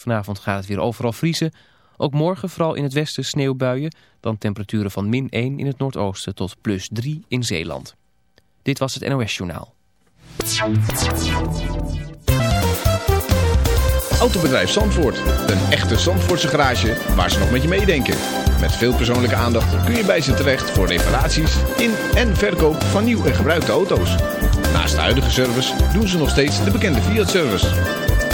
Vanavond gaat het weer overal vriezen. Ook morgen vooral in het westen sneeuwbuien. Dan temperaturen van min 1 in het noordoosten tot plus 3 in Zeeland. Dit was het NOS Journaal. Autobedrijf Zandvoort. Een echte Zandvoortse garage waar ze nog met je meedenken. Met veel persoonlijke aandacht kun je bij ze terecht voor reparaties in en verkoop van nieuw en gebruikte auto's. Naast de huidige service doen ze nog steeds de bekende Fiat-service.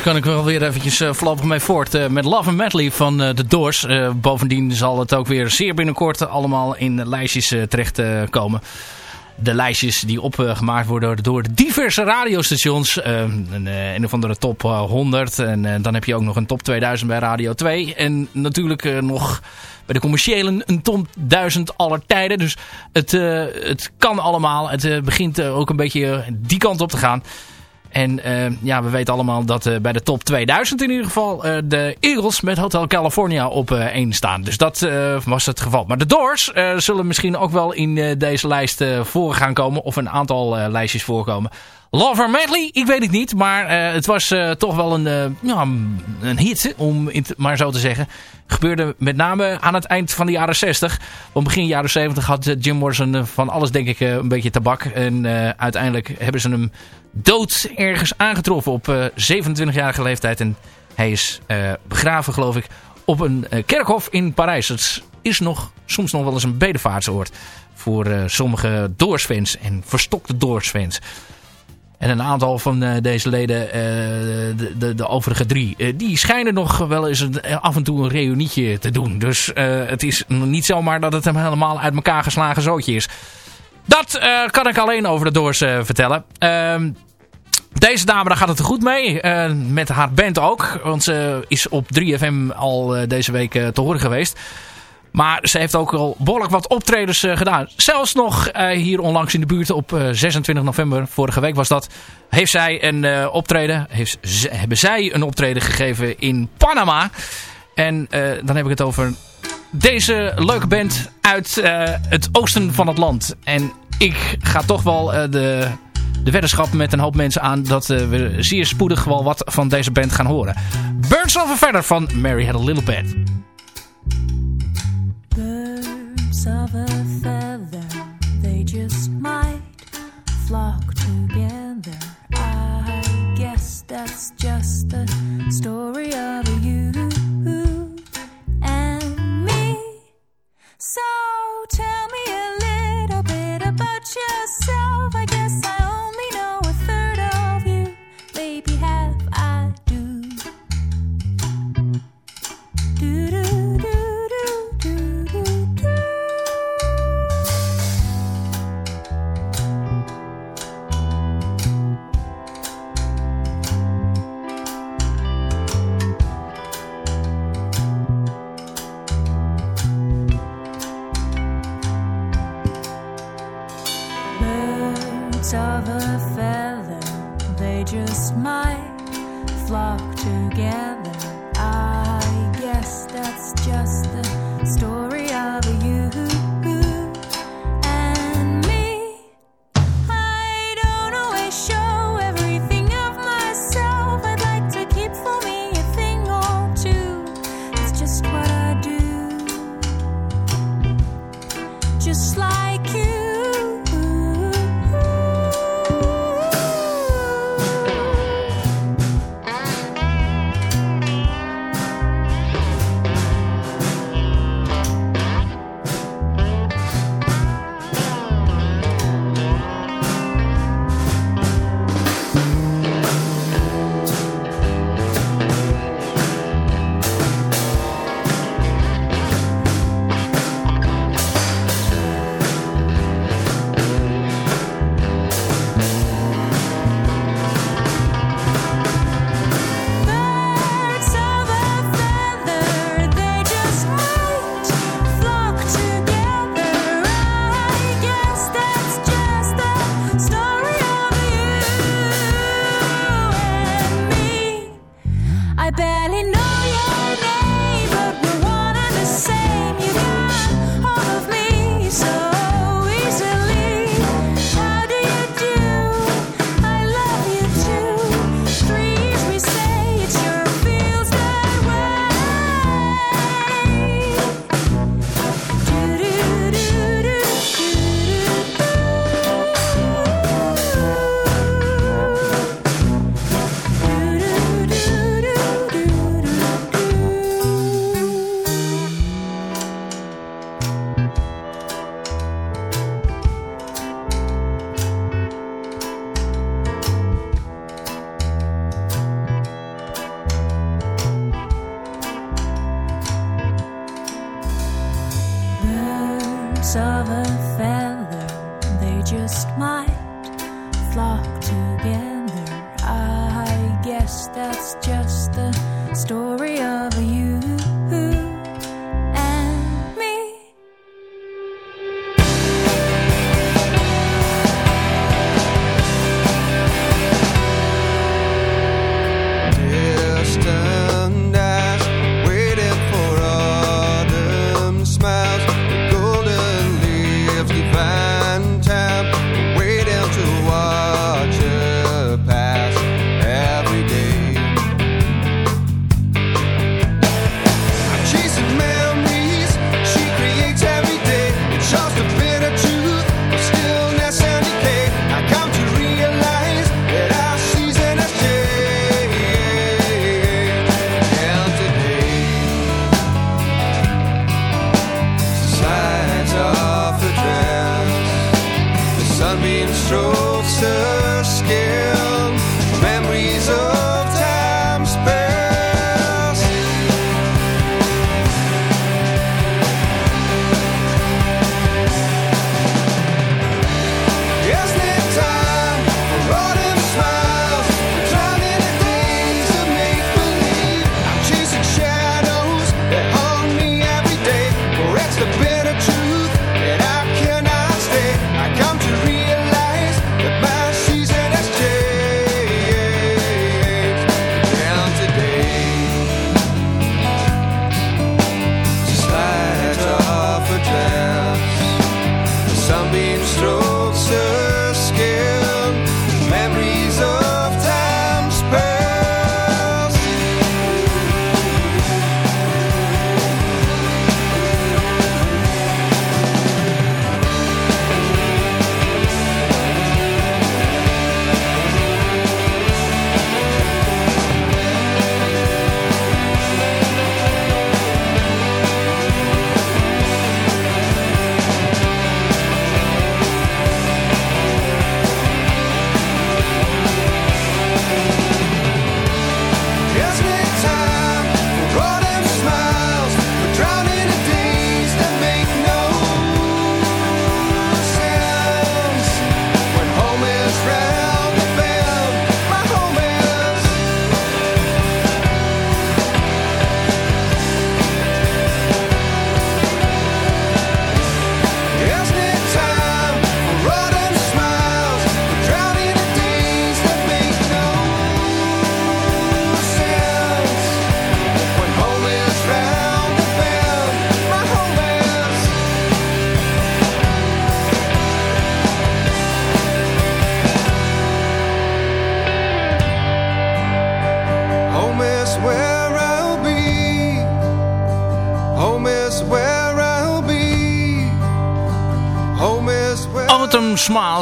Dus kan ik wel weer eventjes uh, voorlopig mee voort. eh, met Love and Medley van eh The Doors. Eh, bovendien zal het ook weer zeer binnenkort allemaal in lijstjes terecht komen. De lijstjes die opgemaakt worden door diverse radiostations. Een, een of andere top 100. En dan heb je ook nog een top 2000 bij Radio 2. En natuurlijk nog bij de commerciële een top 1000 aller tijden. Dus het, het kan allemaal. Het begint ook een beetje die kant op te gaan. En uh, ja, we weten allemaal dat uh, bij de top 2000 in ieder geval uh, de Eagles met Hotel California op één staan. Dus dat was het geval. Maar de Doors zullen misschien ook wel in deze lijst voor gaan komen. Of een aantal lijstjes voorkomen. Lover Medley, ik weet het niet. Maar het was toch wel een, ja, een hit, om het maar zo te zeggen. Gebeurde met name aan het eind van de jaren 60. Want begin jaren 70 had Jim Morrison van alles denk ik een beetje tabak. En uiteindelijk hebben ze hem dood ergens aangetroffen op uh, 27-jarige leeftijd. En hij is uh, begraven, geloof ik, op een uh, kerkhof in Parijs. Het is nog, soms nog wel eens een bedevaartsoord voor sommige Doors-fans en verstokte Doors-fans. En een aantal van deze leden, de, de, de, overige drie, die schijnen nog wel eens een, af en toe een reunietje te doen. Dus het is niet zomaar dat het hem helemaal uit elkaar geslagen zootje is. Dat uh, kan ik alleen over de Doors uh, vertellen. Uh, deze dame, daar gaat het er goed mee. Uh, met haar band ook. Want ze is op 3FM al deze week te horen geweest. Maar ze heeft ook al behoorlijk wat optredens gedaan. Zelfs nog hier onlangs in de buurt op 26 november. Vorige week was dat. Heeft zij een optreden. Heeft, hebben zij een optreden gegeven in Panama. En dan heb ik het over deze leuke band uit uh, het oosten van het land. En ik ga toch wel uh, de, de weddenschap met een hoop mensen aan... dat uh, we zeer spoedig wel wat van deze band gaan horen. Of a Feather van Mary Had a Little Band.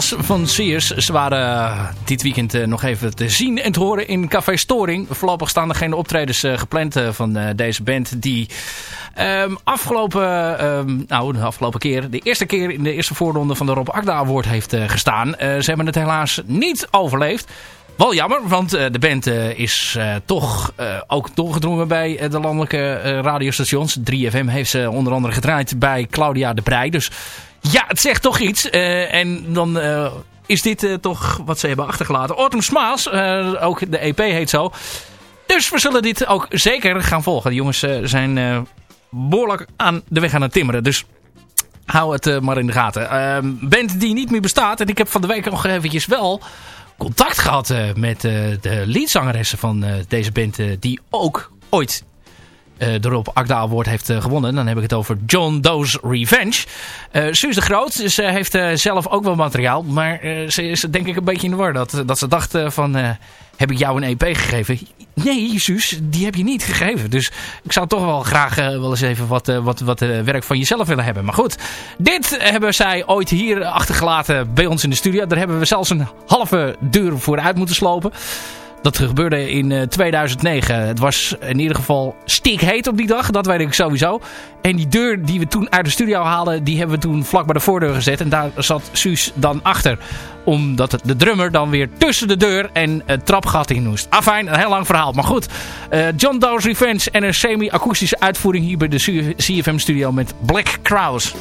Van Sears. Ze waren eh, dit weekend eh, nog even te zien en te horen in Café Storing. Voorlopig staan er geen optredens eh, gepland van deze band. Die ehm, afgelopen, ehm, nou, de afgelopen keer, de eerste keer in de eerste voorronde van de Rob Akda Award heeft gestaan. Ze hebben het helaas niet overleefd. Wel jammer, want de band is toch ook doorgedrongen bij de landelijke radiostations. 3FM heeft ze onder andere gedraaid bij Claudia de Breij. Dus ja, het zegt toch iets. Eh, en dan eh, is dit eh, toch wat ze hebben achtergelaten. Autumn eh, ook de EP heet zo. Dus we zullen dit ook zeker gaan volgen. De jongens zijn eh, behoorlijk aan de weg aan het timmeren. Dus hou het maar in de gaten. Ehm band die niet meer bestaat. En ik heb van de week nog eventjes wel contact gehad eh, met de leadzangeressen van deze band. die ook ooit de Rob Akda Award heeft eh, gewonnen. Dan heb ik het over John Doe's Revenge. Eh Suus de Groot, ze heeft eh, zelf ook wel materiaal. Maar eh, ze is denk ik een beetje in de war. Dat, dat ze dacht eh, van... eh, heb ik jou een EP gegeven? Nee, Suus, die heb je niet gegeven. Dus ik zou toch wel graag eh, wel eens even wat, eh, wat, wat eh, werk van jezelf willen hebben. Maar goed, dit hebben zij ooit hier achtergelaten bij ons in de studio. Daar hebben we zelfs een halve deur voor uit moeten slopen. Dat gebeurde in eh, 2009. Het was in ieder geval stikheet op die dag. Dat weet ik sowieso. En die deur die we toen uit de studio haalden... die hebben we toen vlak bij de voordeur gezet. En daar zat Suus dan achter. Omdat de drummer dan weer tussen de deur en het trapgat in moest. Afijn, een heel lang verhaal. Maar goed. eh, John Doe's Revenge en een semi-akoestische uitvoering... hier bij de CFM studio met Black Crowes.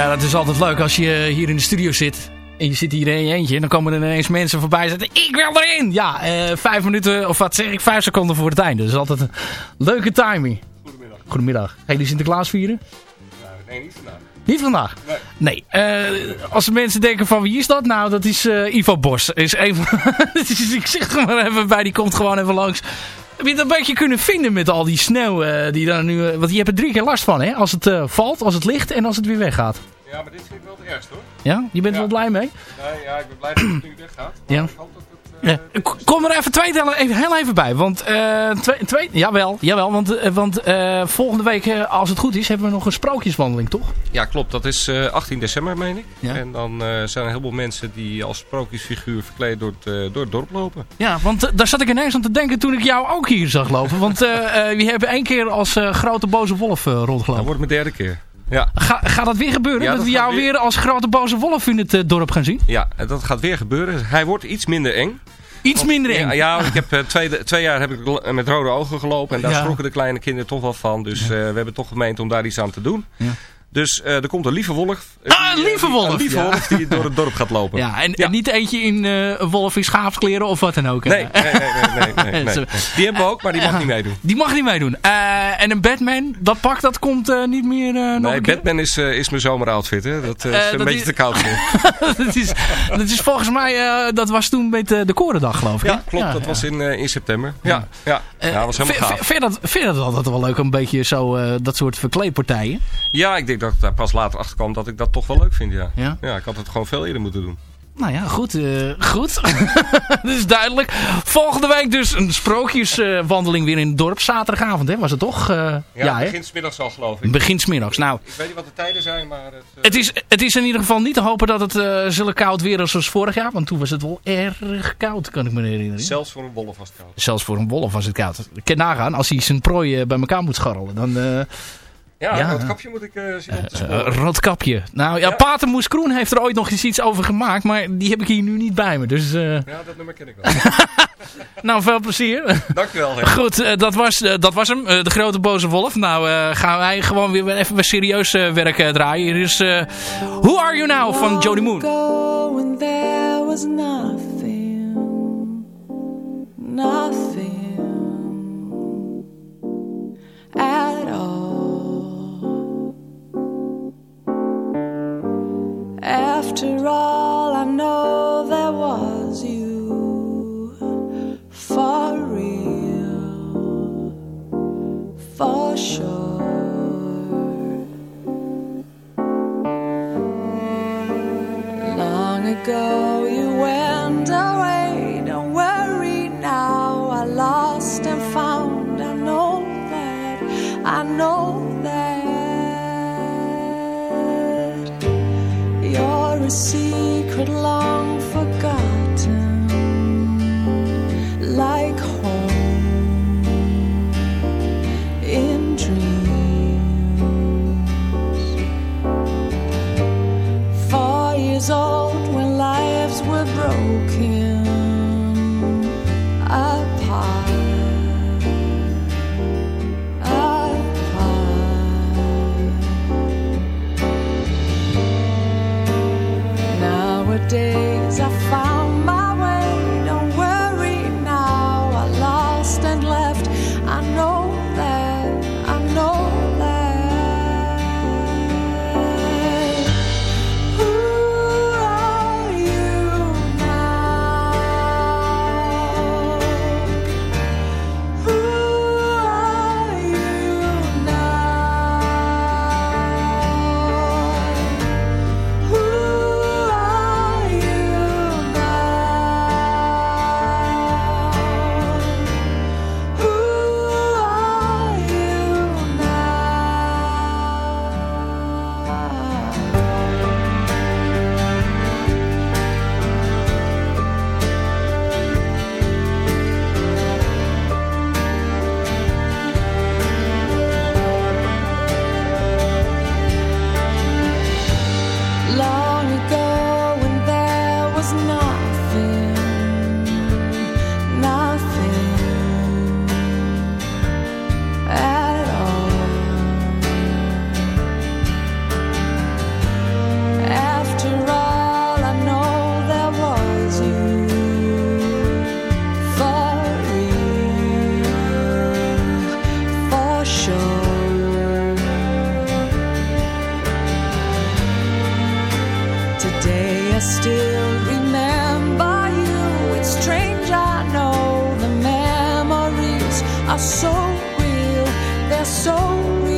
Ja, dat is altijd leuk als je hier in de studio zit. En je zit hier in je eentje. En dan komen er ineens mensen voorbij. Ik wil erin! Ja, eh, vijf minuten, of wat zeg ik, vijf seconden voor het einde. Dat is altijd een leuke timing. Goedemiddag. Goedemiddag. Ga jullie Sinterklaas vieren? Nee, niet vandaag. Niet vandaag? Nee. eh, als de mensen denken van wie is dat? Nou, dat is eh, Ivo Bos. Is Dus ik zeg maar even bij, die komt gewoon even langs. Het een beetje kunnen vinden met al die sneeuw eh, die daar nu... eh, want je hebt er drie keer last van, hè? Als het eh, valt, als het ligt en als het weer weggaat. Ja, maar dit vind ik wel het ergst hoor. Ja? Je bent er wel blij mee? Nee, ja, ik ben blij dat het nu weggaat. Ja. ik hoop dat het... Ja. Kom er even twee tellen even, heel even bij. Want, eh twee, twee, jawel, jawel, want, eh, want eh, volgende week, als het goed is, hebben we nog een sprookjeswandeling, toch? Ja, klopt. Dat is eh, 18 december, meen ik. Ja. En dan zijn er een heleboel mensen die als sprookjesfiguur verkleed door het, door het dorp lopen. Ja, want daar zat ik ineens aan te denken toen ik jou ook hier zag lopen. Want we hebben één keer als grote boze wolf eh, Dat rondgelopen. wordt mijn derde keer. Ja. Ga, gaat dat weer gebeuren? Ja, dat, dat we jou weer... weer- als grote boze wolf in het eh, dorp gaan zien? Ja, dat gaat weer gebeuren. Hij wordt iets minder eng. Iets minder eng. Ja, ja, ik heb eh, twee, twee jaar heb ik met rode ogen gelopen. En daar Ja. schrokken de kleine kinderen toch wel van. Dus eh, we hebben toch gemeend om daar iets aan te doen. Dus eh, er komt een lieve wolf. Ah, een eh, lieve wolf, Een lieve ja. wolf die door het dorp gaat lopen. Ja, en, en niet eentje in eh, een wolf in schaapskleren of wat dan ook. Nee, nee, nee, nee, nee. Die hebben we ook, maar die mag niet meedoen. Die mag niet meedoen. En een Batman, dat pak dat komt niet meer nog Nee? Batman is, is mijn zomeroutfit. Hè. Dat is een beetje te koud voor. dat, is, dat is volgens mij, dat was toen met de Korendag geloof ik. Ja, klopt. dat was in, in september. Ja, ja. ja, dat was helemaal Vind- gaaf. Vind je dat, vind je dat altijd wel leuk, een beetje zo, dat soort verkleedpartijen? Ja, ik denk dat ik daar pas later achter kwam dat ik dat toch wel leuk vind, ja. Ja? ik had het gewoon veel eerder moeten doen. Nou ja, goed. eh, goed. dat is duidelijk. Volgende week dus een sprookjeswandeling weer in het dorp. Zaterdagavond, hè? Was het toch? Eh, Ja, ja, hè? begin 's middags al, geloof ik. Begin 's middags. Nou, Ik weet niet wat de tijden zijn, maar... Het, eh, het is, het is in ieder geval niet te hopen dat het zullen koud weer is als vorig jaar. Want toen was het wel erg koud, kan ik me herinneren. Zelfs voor een wolf was het koud. Zelfs voor een wolf was het koud. Ik kan nagaan, als hij zijn prooi bij elkaar moet scharrelen. Dan, Ja, Ja. dat kapje moet ik eh, zien op eh, sporen. kapje. Nou ja, Ja. Pater Moes Kroen heeft er ooit nog eens iets over gemaakt. Maar die heb ik hier nu niet bij me. Dus eh, Ja, dat nummer ken ik wel. nou, veel plezier. Dankjewel. Goed, eh, dat, was, eh, dat was hem. eh, de grote boze wolf. Nou, eh, gaan wij gewoon weer even weer serieus eh, werk eh, draaien. Hier is eh, Who Are You Now van Jody Moon. Go when there was nothing, nothing. After all, I know there was you for real, for sure. Long ago, you went. a secret long forgotten, like home in dreams. Four years old when lives were broken. so real, they're so real.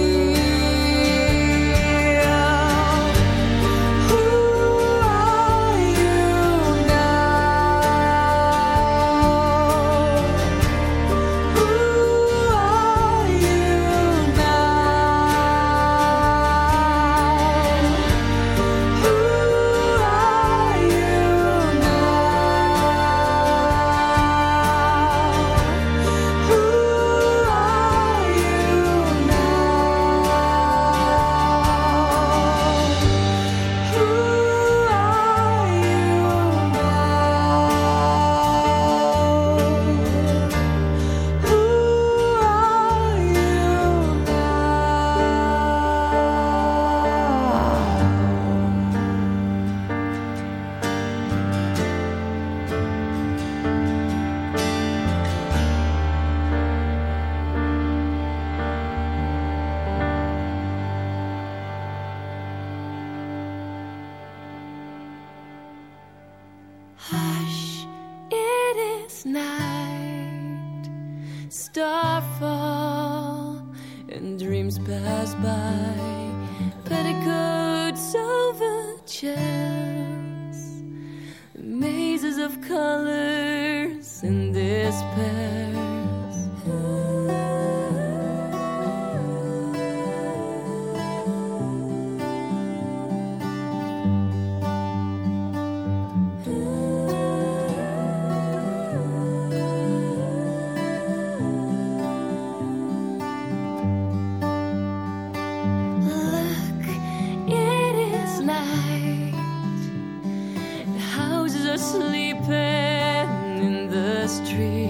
dream.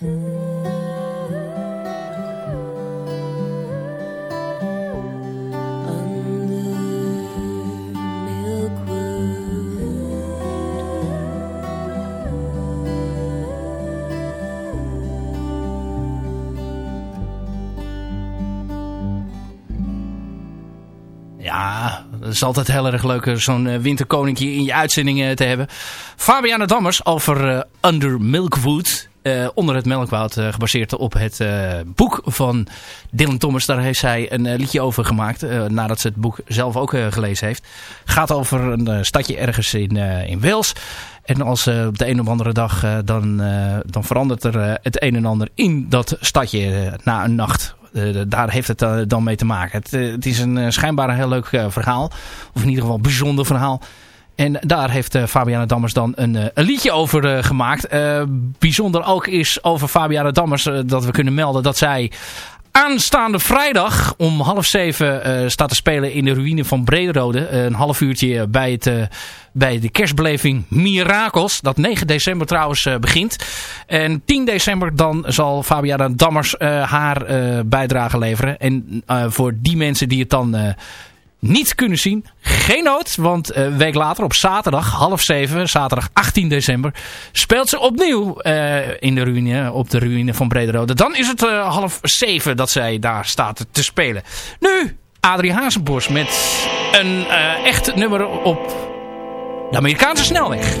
Dat is altijd heel erg leuk eh, zo'n eh, winterkoninkje in je uitzendingen te hebben. Fabiana Dammers over eh, Under Milkwood. Eh, onder het melkwoud, eh, gebaseerd op het eh, boek van Dylan Thomas. Daar heeft zij een liedje over gemaakt, nadat ze het boek zelf ook gelezen heeft. Gaat over een stadje ergens in, in Wales. En als op de een of andere dag, dan, dan verandert er het een en ander in dat stadje na een nacht. Daar heeft het dan mee te maken. Het, het is een schijnbaar een heel leuk verhaal. Of in ieder geval een bijzonder verhaal. En daar heeft eh, Fabiana Dammers dan een, eh, een liedje over eh, gemaakt. Bijzonder ook is over Fabiana Dammers dat we kunnen melden dat zij aanstaande vrijdag om half zeven staat te spelen in de ruïne van Brederode. Een half uurtje bij, het, bij de kerstbeleving Mirakels. Dat 9 december trouwens begint. En 10 december dan zal Fabiana Dammers haar bijdrage leveren. En voor die mensen die het dan... eh, niet kunnen zien. Geen nood, want een week later op zaterdag half zeven, zaterdag 18 december, speelt ze opnieuw eh, in de ruïne, op de ruïne van Brederode. Dan is het eh, half zeven dat zij daar staat te spelen. Nu, Adrie Hazenbos met een eh, echt nummer op de Amerikaanse snelweg.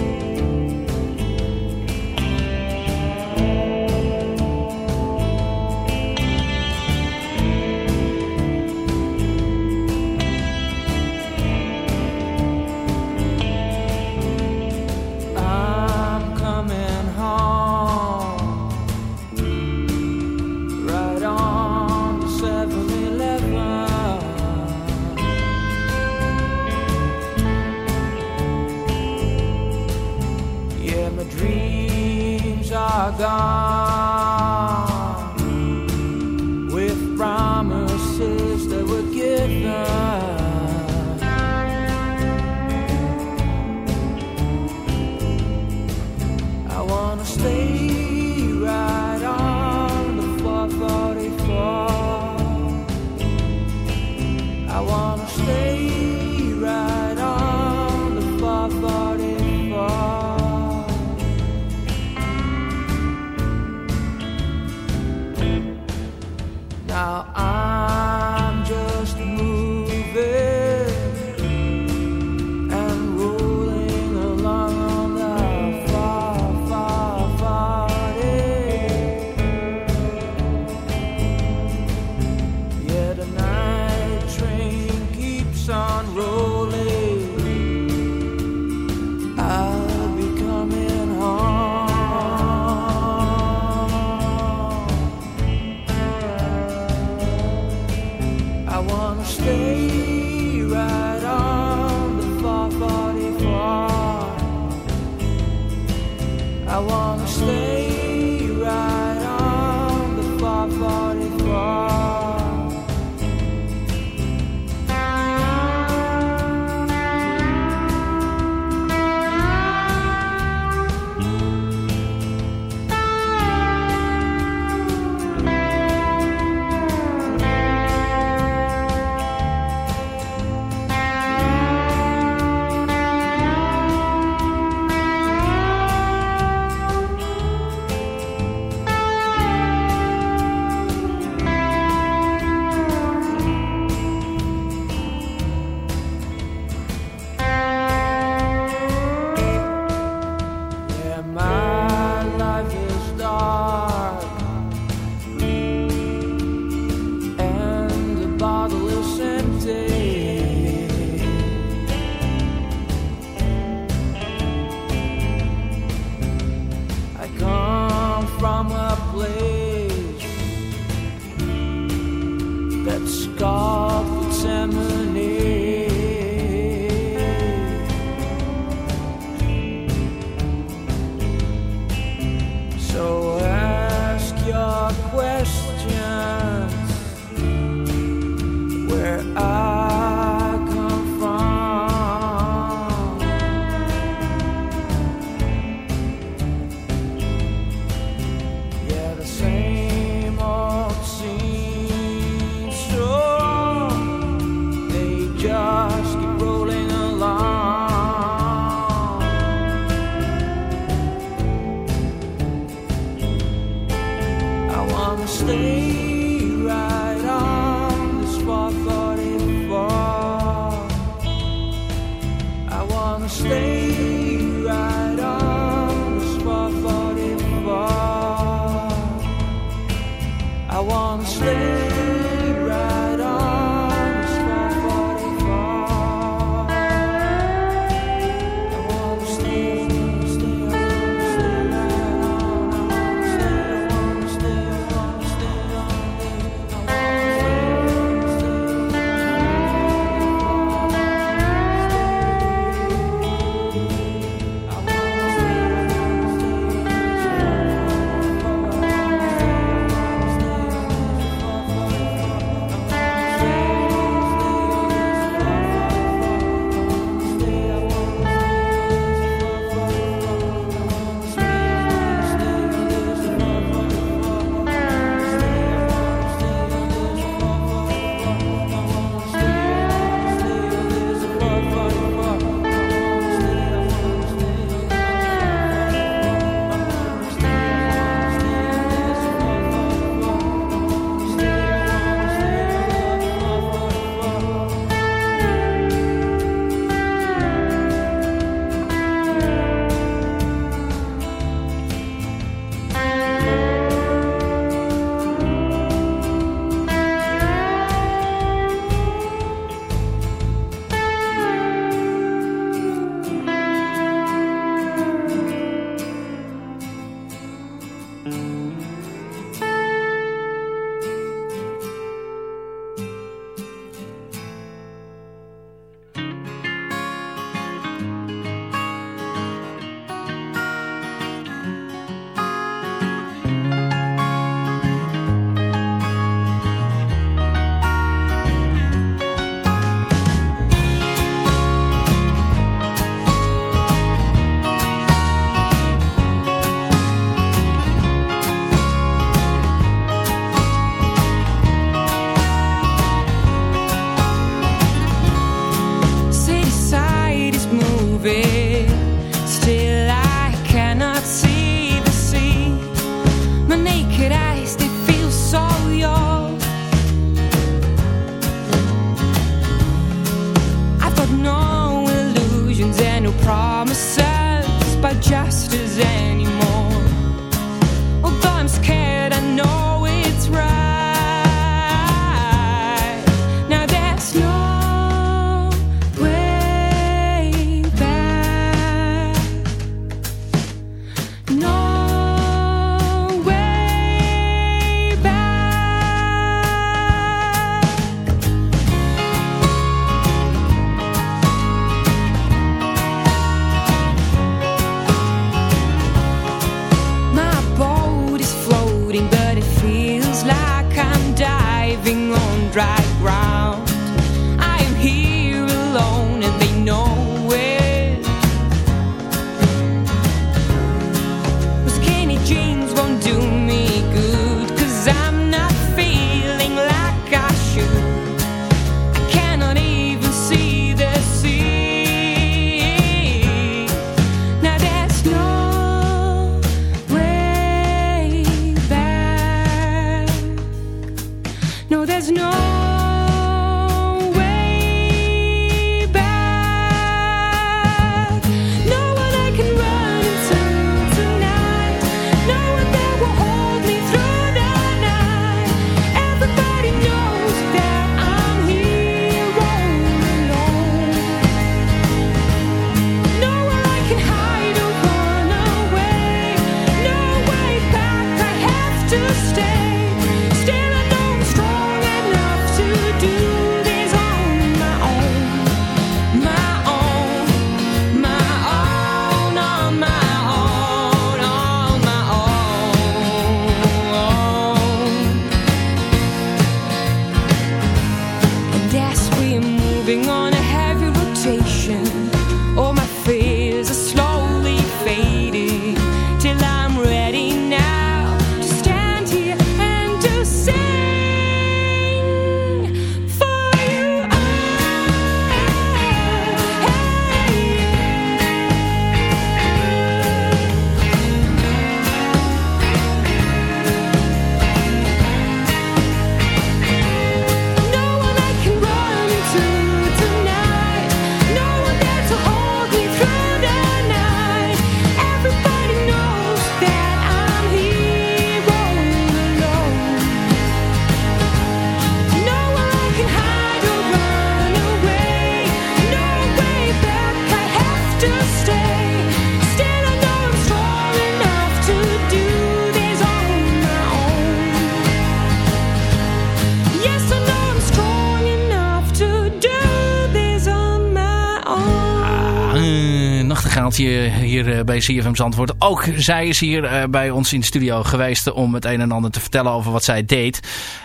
Hier eh, bij CFM Zandvoort. Ook zij is hier eh, bij ons in de studio geweest om het een en ander te vertellen over wat zij deed.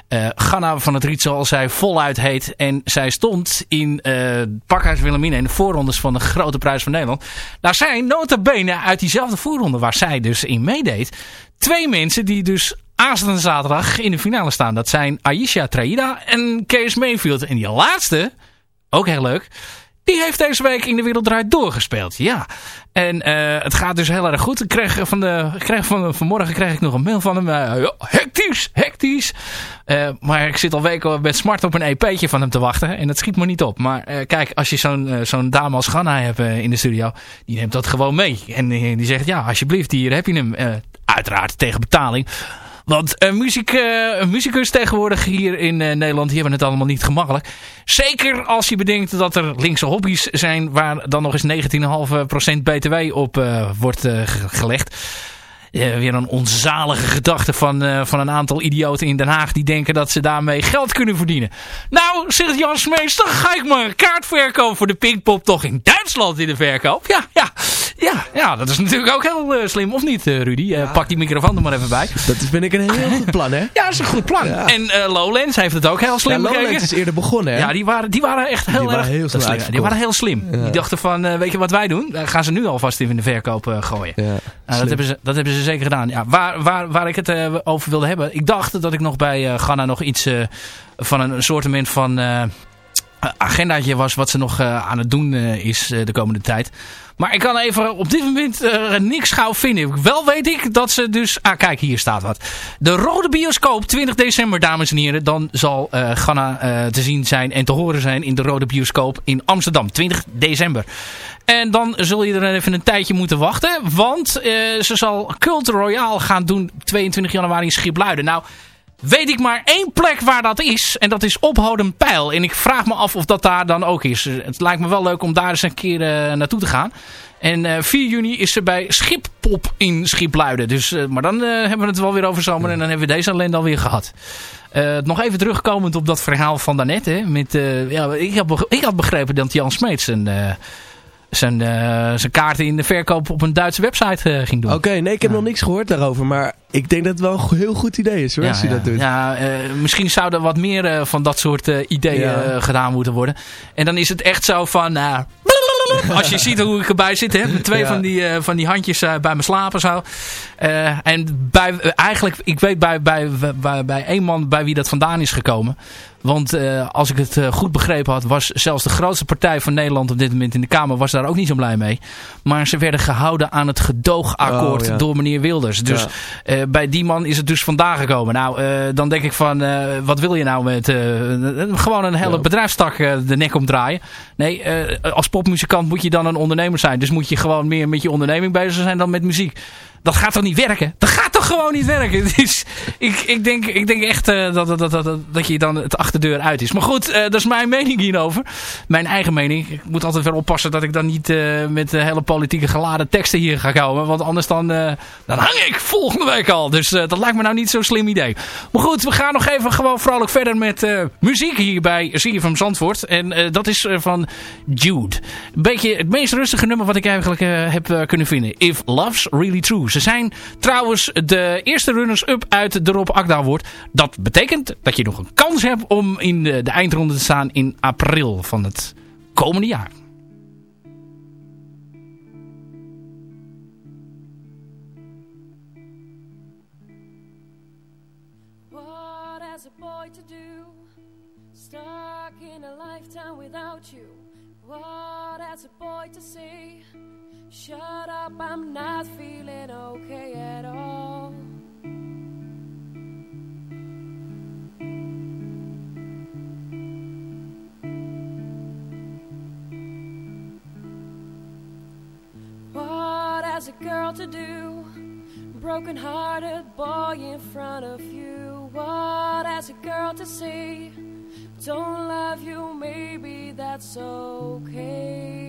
Eh Ganna van het Riet zoals zij voluit heet. En zij stond in eh Pakhuis Wilhelmina in de voorrondes van de Grote Prijs van Nederland. Daar zijn nota bene uit diezelfde voorronde waar zij dus in meedeed. Twee mensen die dus aanstaande zaterdag in de finale staan. Dat zijn Aisha Traida en Kees Mayfield. En die laatste, ook heel leuk... Die heeft deze week in de Wereld Draait doorgespeeld. Ja. En eh, het gaat dus heel erg goed. Ik kreeg van de, kreeg van, vanmorgen kreeg ik nog een mail van hem. ja, hectisch, hectisch. Eh, maar ik zit al weken met smart op een EP'tje van hem te wachten. En dat schiet me niet op. Maar kijk, als je zo'n zo'n dame als Ganna hebt in de studio. Die neemt dat gewoon mee. En die zegt, ja, alsjeblieft, hier heb je hem. Uiteraard tegen betaling. Want een, muziek, een muzikus tegenwoordig hier in eh, Nederland, die hebben het allemaal niet gemakkelijk. Zeker als je bedenkt dat er linkse hobby's zijn waar dan nog eens 19,5% btw op wordt ge- gelegd. Weer een onzalige gedachte van, van een aantal idioten in Den Haag die denken dat ze daarmee geld kunnen verdienen. Nou, zegt Jan Smees, ga ik maar een verkopen voor de Pinkpop toch in Duitsland in de verkoop. Ja, ja, ja, ja dat is natuurlijk ook heel eh, slim, of niet eh, Rudy? Eh, Pak die microfoon er maar even bij. Dat vind ik een heel goed plan, hè? Ja, dat is een goed plan. En eh, Lowlands heeft het ook heel slim Ja, Lowlands bekeken. is eerder begonnen, hè? Ja, die waren, die waren echt heel Die waren erg... heel snel is slim. Die waren heel slim. Ja. Die dachten van, weet je wat wij doen? Daar gaan ze nu alvast in de verkoop gooien. Ja, Nou, dat, hebben ze, dat hebben ze zeker gedaan. Ja, waar, waar, waar ik het over wilde hebben. Ik dacht dat ik nog bij Ghana nog iets van een soortement van agendaatje was. Wat ze nog eh, aan het doen eh, is de komende tijd. Maar ik kan even op dit moment eh, niks gauw vinden. Wel weet ik dat ze dus... Ah, kijk, hier staat wat. De Rode Bioscoop, 20 december, dames en heren. Dan zal eh Ghana eh, te zien zijn en te horen zijn in de Rode Bioscoop in Amsterdam. 20 december. En dan zul je er even een tijdje moeten wachten. Want ze zal Cult Royale gaan doen 22 januari in Schipluiden. Nou... Weet ik maar één plek waar dat is. En dat is Ophouden Pijl. En ik vraag me af of dat daar dan ook is. Eh, Het lijkt me wel leuk om daar eens een keer eh, naartoe te gaan. En eh 4 juni is ze bij Schippop in Schipluiden. Dus, eh, maar dan eh, hebben we het wel weer over zomer. En dan hebben we deze ellende alweer gehad. Eh, nog even terugkomend op dat verhaal van daarnet. Hè, eh, ja, ik, ik had begrepen dat Jan Smeets eh, zijn, eh, zijn kaarten in de verkoop op een Duitse website eh, ging doen. Oké, nee, ik heb nog niks gehoord daarover. Maar ik denk dat het wel een heel goed idee is, hoor, als je ja, dat doet. Ja, eh, misschien zouden wat meer van dat soort ideeën gedaan moeten worden. En dan is het echt zo van... als je ziet hoe ik erbij zit, hè, met twee Ja. van, die, van die handjes bij me slapen zo. En bij, eigenlijk, ik weet bij, bij, bij, bij één man bij wie dat vandaan is gekomen. Want eh, als ik het eh, goed begrepen had, was zelfs de grootste partij van Nederland op dit moment in de Kamer was daar ook niet zo blij mee. Maar ze werden gehouden aan het gedoogakkoord Oh, ja. door meneer Wilders. Dus Ja. eh, bij die man is het dus vandaag gekomen. Nou, dan denk ik van, wat wil je nou met gewoon een hele Ja. bedrijfstak de nek omdraaien? Nee, als popmuzikant moet je dan een ondernemer zijn. Dus moet je gewoon meer met je onderneming bezig zijn dan met muziek. Dat gaat toch niet werken? Dat gaat gewoon niet werken? Dus ik, ik, denk, ik denk echt eh, dat, dat, dat, dat, dat je dan het achterdeur uit is. Maar goed, eh, dat is mijn mening hierover. Mijn eigen mening. Ik moet altijd wel oppassen dat ik dan niet eh, met eh, hele politieke geladen teksten hier ga komen. Want anders dan, eh, dan hang ik volgende week al. Dus eh, dat lijkt me nou niet zo'n slim idee. Maar goed, we gaan nog even gewoon vrolijk verder met eh, muziek hier bij CFM Zandvoort. En eh, dat is eh, van Jude. Een beetje het meest rustige nummer wat ik eigenlijk eh, heb eh, kunnen vinden. If Love's Really True. Ze zijn trouwens de eerste runners-up uit de Rob Akda wordt. Dat betekent dat je nog een kans hebt om in de, de eindronde te staan in april van het komende jaar. What has a boy to do? Stuck in a lifetime without you. What has a boy to say? Shut up, I'm not feeling okay at all. To do? Broken hearted boy in front of you. What has a girl to say? Don't love you, maybe that's okay.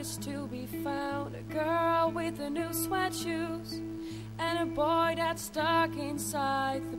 is to be found. A girl with a new sweat shoes and a boy that's stuck inside the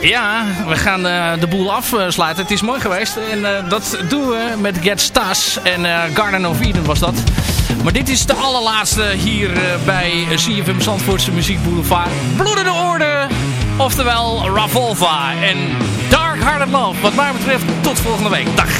Ja, we gaan eh, de boel afsluiten. Het is mooi geweest. En eh, dat doen we met Get Stas. En uh, Garden of Eden was dat. Maar dit is de allerlaatste hier bij CFM Zandvoortse Muziek Boulevard. Bloedende Orde, oftewel Ravolva en Dark Hearted Love. Wat mij betreft, tot volgende week. Dag.